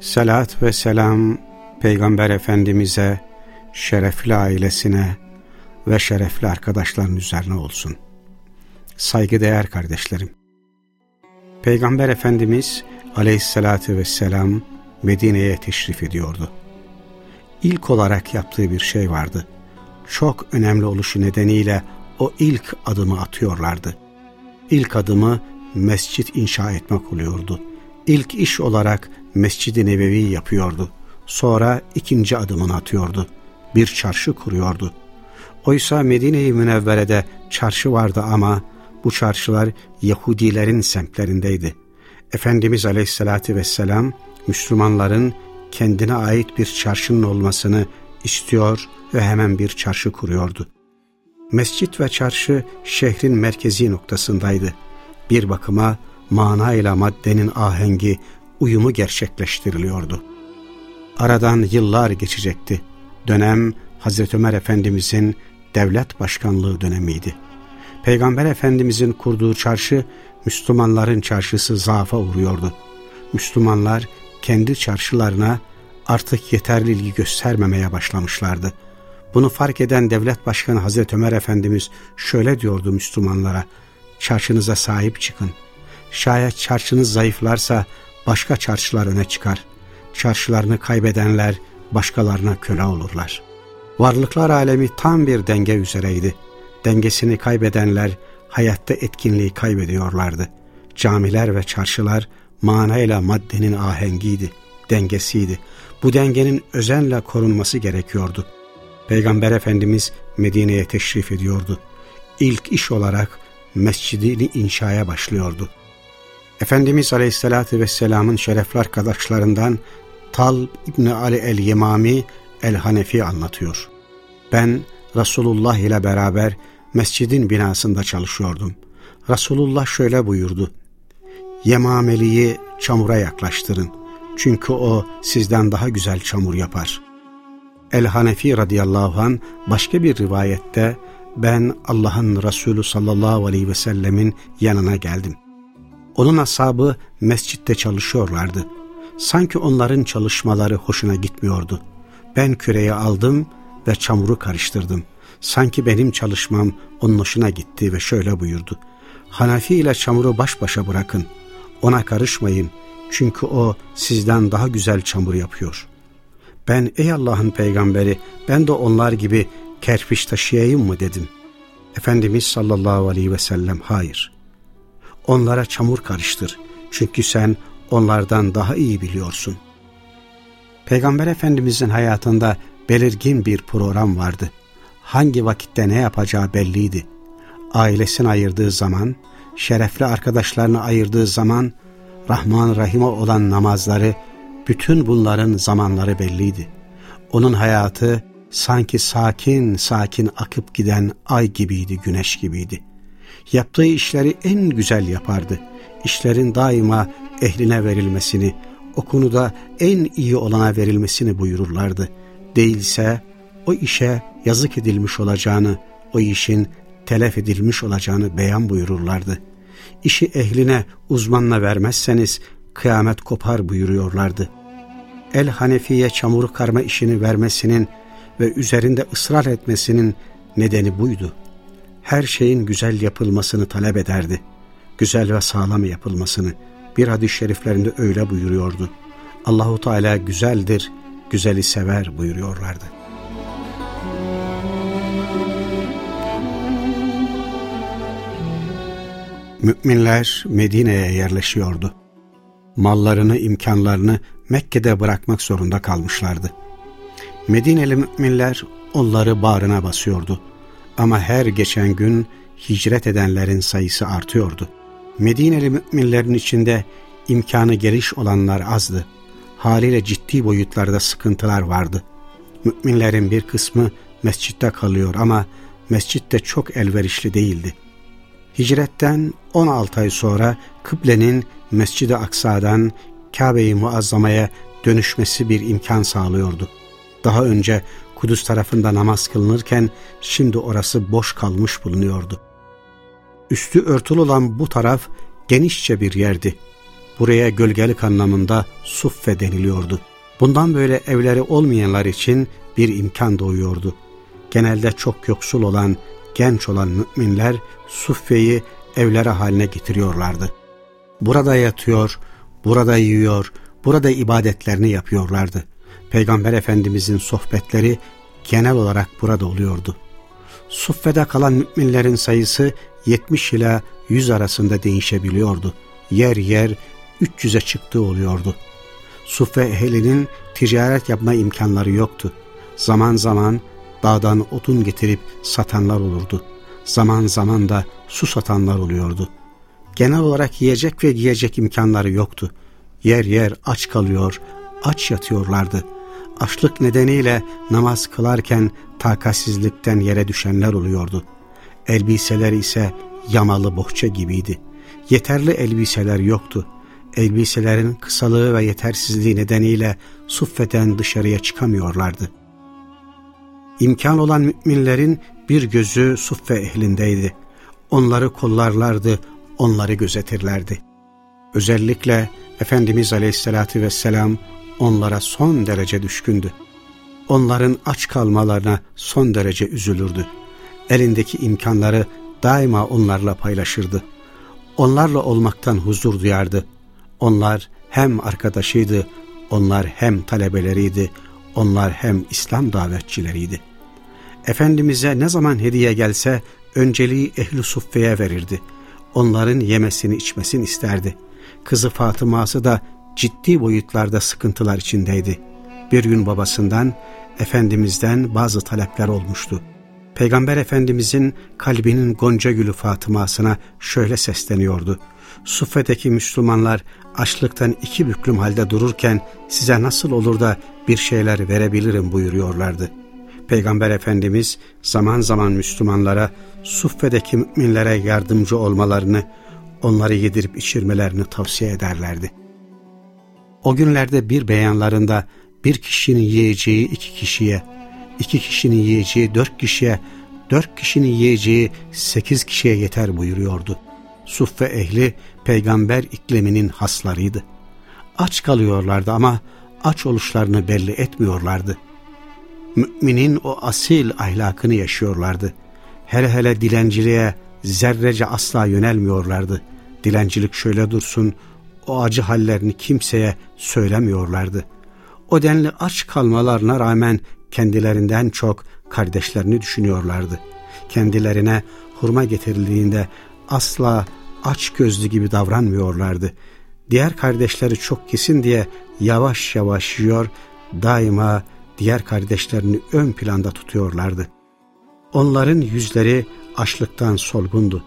Salat ve selam Peygamber Efendimiz'e, şerefli ailesine ve şerefli arkadaşların üzerine olsun. Saygıdeğer kardeşlerim. Peygamber Efendimiz aleyhissalatü vesselam Medine'ye teşrif ediyordu. İlk olarak yaptığı bir şey vardı. Çok önemli oluşu nedeniyle o ilk adımı atıyorlardı. İlk adımı mescit inşa etmek oluyordu. İlk iş olarak Mescid-i Nebevi yapıyordu. Sonra ikinci adımını atıyordu. Bir çarşı kuruyordu. Oysa Medine-i Münevvere'de çarşı vardı ama bu çarşılar Yahudilerin semtlerindeydi. Efendimiz Aleyhisselatü Vesselam Müslümanların kendine ait bir çarşının olmasını istiyor ve hemen bir çarşı kuruyordu. Mescit ve çarşı şehrin merkezi noktasındaydı. Bir bakıma manayla maddenin ahengi, uyumu gerçekleştiriliyordu. Aradan yıllar geçecekti. Dönem Hazreti Ömer Efendimizin devlet başkanlığı dönemiydi. Peygamber Efendimizin kurduğu çarşı Müslümanların çarşısı zaafa uğruyordu. Müslümanlar kendi çarşılarına artık yeterli ilgi göstermemeye başlamışlardı. Bunu fark eden devlet başkanı Hazreti Ömer Efendimiz şöyle diyordu Müslümanlara, çarşınıza sahip çıkın. Şayet çarşınız zayıflarsa başka çarşılar öne çıkar. Çarşılarını kaybedenler başkalarına köle olurlar. Varlıklar alemi tam bir denge üzereydi. Dengesini kaybedenler hayatta etkinliği kaybediyorlardı. Camiler ve çarşılar manayla maddenin ahengiydi, dengesiydi. Bu dengenin özenle korunması gerekiyordu. Peygamber Efendimiz Medine'ye teşrif ediyordu. İlk iş olarak mescidini inşaya başlıyordu. Efendimiz Aleyhisselatü Vesselam'ın şerefli arkadaşlarından Tal İbni Ali el-Yemami el-Hanefi anlatıyor. Ben Resulullah ile beraber mescidin binasında çalışıyordum. Resulullah şöyle buyurdu. Yemameliyi çamura yaklaştırın. Çünkü o sizden daha güzel çamur yapar. El-Hanefi radıyallahu an başka bir rivayette ben Allah'ın Resulü sallallahu aleyhi ve sellemin yanına geldim. Onun ashabı mescitte çalışıyorlardı. Sanki onların çalışmaları hoşuna gitmiyordu. Ben küreyi aldım ve çamuru karıştırdım. Sanki benim çalışmam onun hoşuna gitti ve şöyle buyurdu. Hanafi ile çamuru baş başa bırakın. Ona karışmayın. Çünkü o sizden daha güzel çamur yapıyor. Ben ey Allah'ın peygamberi ben de onlar gibi kerpiç taşıyayım mı dedim. Efendimiz sallallahu aleyhi ve sellem hayır. Onlara çamur karıştır. Çünkü sen onlardan daha iyi biliyorsun. Peygamber Efendimizin hayatında belirgin bir program vardı. Hangi vakitte ne yapacağı belliydi. Ailesini ayırdığı zaman, şerefli arkadaşlarını ayırdığı zaman, Rahman Rahim'e olan namazları, bütün bunların zamanları belliydi. Onun hayatı sanki sakin sakin akıp giden ay gibiydi, güneş gibiydi. Yaptığı işleri en güzel yapardı. İşlerin daima ehline verilmesini, o konuda en iyi olana verilmesini buyururlardı. Değilse o işe yazık edilmiş olacağını, o işin telef edilmiş olacağını beyan buyururlardı. İşi ehline, uzmanla vermezseniz kıyamet kopar buyuruyorlardı. El Hanefi'ye çamur karma işini vermesinin ve üzerinde ısrar etmesinin nedeni buydu. Her şeyin güzel yapılmasını talep ederdi. Güzel ve sağlam yapılmasını. Bir hadis-i şeriflerinde öyle buyuruyordu. Allahu Teala güzeldir, güzeli sever buyuruyorlardı. Müminler Medine'ye yerleşiyordu. Mallarını, imkanlarını Mekke'de bırakmak zorunda kalmışlardı. Medineli müminler onları bağrına basıyordu. Ama her geçen gün hicret edenlerin sayısı artıyordu. Medineli müminlerin içinde imkanı geliş olanlar azdı. haliyle ciddi boyutlarda sıkıntılar vardı. Müminlerin bir kısmı mescitte kalıyor ama mescit de çok elverişli değildi. Hicretten 16 ay sonra kıblenin Mescid-i Aksa'dan Kabe-i Muazzama'ya dönüşmesi bir imkan sağlıyordu. Daha önce Kudüs tarafında namaz kılınırken şimdi orası boş kalmış bulunuyordu. Üstü örtülü olan bu taraf genişçe bir yerdi. Buraya gölgelik anlamında suffe deniliyordu. Bundan böyle evleri olmayanlar için bir imkan doğuyordu. Genelde çok yoksul olan, genç olan müminler suffeyi evlere haline getiriyorlardı. Burada yatıyor, burada yiyor, burada ibadetlerini yapıyorlardı. Peygamber Efendimizin sohbetleri genel olarak burada oluyordu. Suffede kalan müminlerin sayısı 70 ila 100 arasında değişebiliyordu. Yer yer 300'e çıktığı oluyordu. Suffe ehlinin ticaret yapma imkanları yoktu. Zaman zaman dağdan odun getirip satanlar olurdu. Zaman zaman da su satanlar oluyordu. Genel olarak yiyecek ve giyecek imkanları yoktu. Yer yer aç kalıyor, aç yatıyorlardı. Açlık nedeniyle namaz kılarken takatsizlikten yere düşenler oluyordu. Elbiseler ise yamalı bohça gibiydi. Yeterli elbiseler yoktu. Elbiselerin kısalığı ve yetersizliği nedeniyle suffeten dışarıya çıkamıyorlardı. İmkan olan müminlerin bir gözü suffe ehlindeydi. Onları kollarlardı, onları gözetirlerdi. Özellikle Efendimiz Aleyhisselatü Vesselam onlara son derece düşkündü. Onların aç kalmalarına son derece üzülürdü. Elindeki imkanları daima onlarla paylaşırdı. Onlarla olmaktan huzur duyardı. Onlar hem arkadaşıydı, onlar hem talebeleriydi, onlar hem İslam davetçileriydi. Efendimiz'e ne zaman hediye gelse önceliği ehli suffeye verirdi. Onların yemesini içmesini isterdi. Kızı Fatıma'sı da ciddi boyutlarda sıkıntılar içindeydi. Bir gün babasından, Efendimiz'den bazı talepler olmuştu. Peygamber Efendimizin kalbinin gonca gülü Fatıma'sına şöyle sesleniyordu. Suffe'deki Müslümanlar açlıktan iki büklüm halde dururken size nasıl olur da bir şeyler verebilirim buyuruyorlardı. Peygamber Efendimiz zaman zaman Müslümanlara Suffe'deki müminlere yardımcı olmalarını, onları yedirip içirmelerini tavsiye ederlerdi. O günlerde bir beyanlarında bir kişinin yiyeceği iki kişiye, iki kişinin yiyeceği dört kişiye, dört kişinin yiyeceği sekiz kişiye yeter buyuruyordu. Suffe ehli peygamber ikliminin haslarıydı. Aç kalıyorlardı ama aç oluşlarını belli etmiyorlardı. Müminin o asil ahlakını yaşıyorlardı. Hele hele dilenciliğe zerrece asla yönelmiyorlardı. Dilencilik şöyle dursun, o acı hallerini kimseye söylemiyorlardı. O denli aç kalmalarına rağmen kendilerinden çok kardeşlerini düşünüyorlardı. Kendilerine hurma getirildiğinde asla aç gözlü gibi davranmıyorlardı. Diğer kardeşleri çok kesin diye yavaş yavaş yiyor, daima diğer kardeşlerini ön planda tutuyorlardı. Onların yüzleri açlıktan solgundu.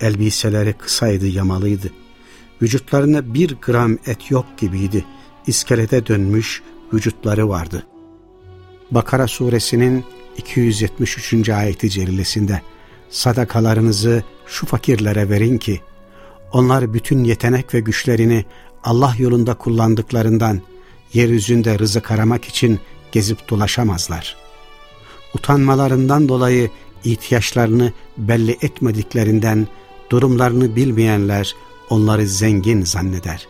Elbiseleri kısaydı, yamalıydı. Vücutlarında bir gram et yok gibiydi. İskelete dönmüş vücutları vardı. Bakara suresinin 273. ayeti celilesinde sadakalarınızı şu fakirlere verin ki onlar bütün yetenek ve güçlerini Allah yolunda kullandıklarından yeryüzünde rızık aramak için gezip dolaşamazlar. Utanmalarından dolayı ihtiyaçlarını belli etmediklerinden durumlarını bilmeyenler onları zengin zanneder.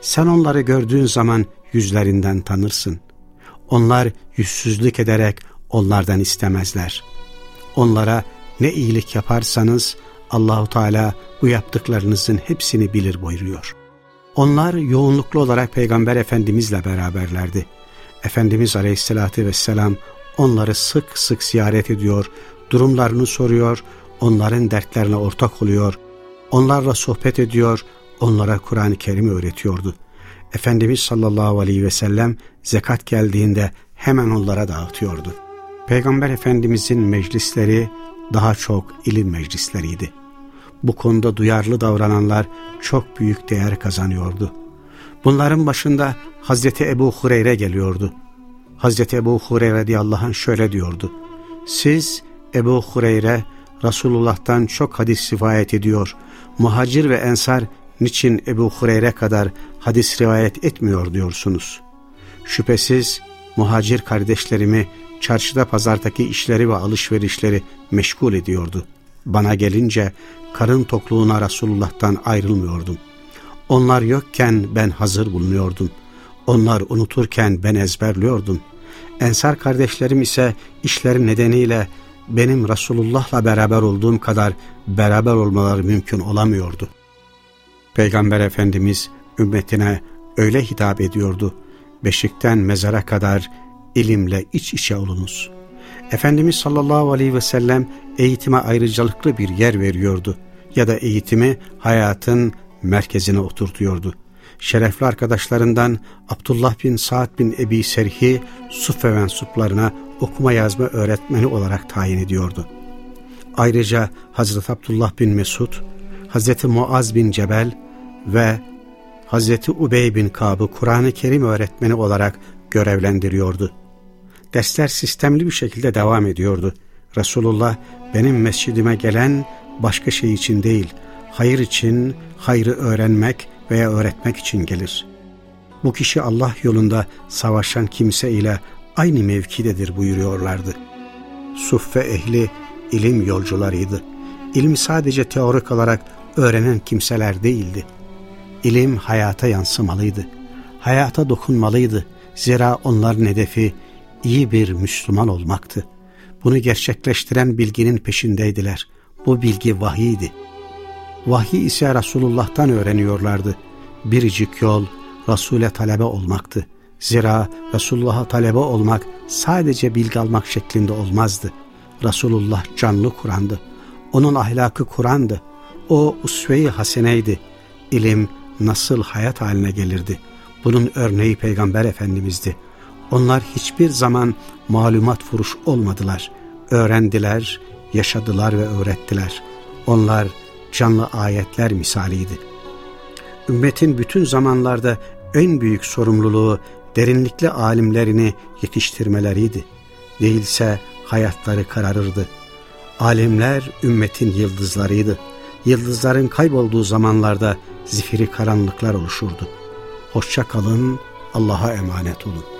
Sen onları gördüğün zaman yüzlerinden tanırsın. Onlar yüzsüzlük ederek onlardan istemezler. Onlara ne iyilik yaparsanız Allahu Teala bu yaptıklarınızın hepsini bilir buyuruyor. Onlar yoğunluklu olarak Peygamber Efendimizle beraberlerdi. Efendimiz Aleyhisselatü Vesselam onları sık sık ziyaret ediyor, durumlarını soruyor, onların dertlerine ortak oluyor, onlarla sohbet ediyor, onlara Kur'an-ı Kerim öğretiyordu. Efendimiz sallallahu aleyhi ve sellem zekat geldiğinde hemen onlara dağıtıyordu. Peygamber Efendimizin meclisleri daha çok ilim meclisleriydi. Bu konuda duyarlı davrananlar çok büyük değer kazanıyordu. Bunların başında Hazreti Ebu Hureyre geliyordu. Hazreti Ebu Hureyre radıyallahu anh şöyle diyordu. Siz Ebu Hureyre Resulullah'tan çok hadis rivayet ediyor. Muhacir ve ensar niçin Ebu Hureyre kadar hadis rivayet etmiyor diyorsunuz. Şüphesiz muhacir kardeşlerimi çarşıda pazardaki işleri ve alışverişleri meşgul ediyordu. Bana gelince karın tokluğuna Resulullah'tan ayrılmıyordum. Onlar yokken ben hazır bulunuyordum. Onlar unuturken ben ezberliyordum. Ensar kardeşlerim ise işleri nedeniyle benim Resulullah'la beraber olduğum kadar beraber olmaları mümkün olamıyordu. Peygamber Efendimiz ümmetine öyle hitap ediyordu. Beşikten mezara kadar ilimle iç içe olunuz. Efendimiz sallallahu aleyhi ve sellem eğitime ayrıcalıklı bir yer veriyordu ya da eğitimi hayatın merkezine oturtuyordu. Şerefli arkadaşlarından Abdullah bin Sa'd bin Ebi Serhi Suffe mensuplarına okuma yazma öğretmeni olarak tayin ediyordu. Ayrıca Hazreti Abdullah bin Mesud, Hazreti Muaz bin Cebel ve Hazreti Ubey bin Kab'ı Kur'an-ı Kerim öğretmeni olarak görevlendiriyordu. Dersler sistemli bir şekilde devam ediyordu. Resulullah benim mescidime gelen başka şey için değil, hayır için, hayrı öğrenmek veya öğretmek için gelir. Bu kişi Allah yolunda savaşan kimse ile aynı mevkidedir buyuruyorlardı. Suffe ehli ilim yolcularıydı. İlim sadece teorik olarak öğrenen kimseler değildi. İlim hayata yansımalıydı. Hayata dokunmalıydı. Zira onların hedefi iyi bir Müslüman olmaktı. Bunu gerçekleştiren bilginin peşindeydiler. Bu bilgi vahiydi. Vahiy ise Resulullah'tan öğreniyorlardı. Biricik yol Resul'e talebe olmaktı. Zira Resulullah'a talebe olmak sadece bilgi almak şeklinde olmazdı. Resulullah canlı Kur'an'dı. Onun ahlakı Kur'an'dı. O usve-i haseneydi. İlim nasıl hayat haline gelirdi? Bunun örneği Peygamber Efendimiz'di. Onlar hiçbir zaman malumat furuş olmadılar. Öğrendiler, yaşadılar ve öğrettiler. Onlar canlı ayetler misaliydi. Ümmetin bütün zamanlarda en büyük sorumluluğu derinlikli alimlerini yetiştirmeleriydi. Değilse hayatları kararırdı. Alimler ümmetin yıldızlarıydı. Yıldızların kaybolduğu zamanlarda zifiri karanlıklar oluşurdu. Hoşça kalın, Allah'a emanet olun.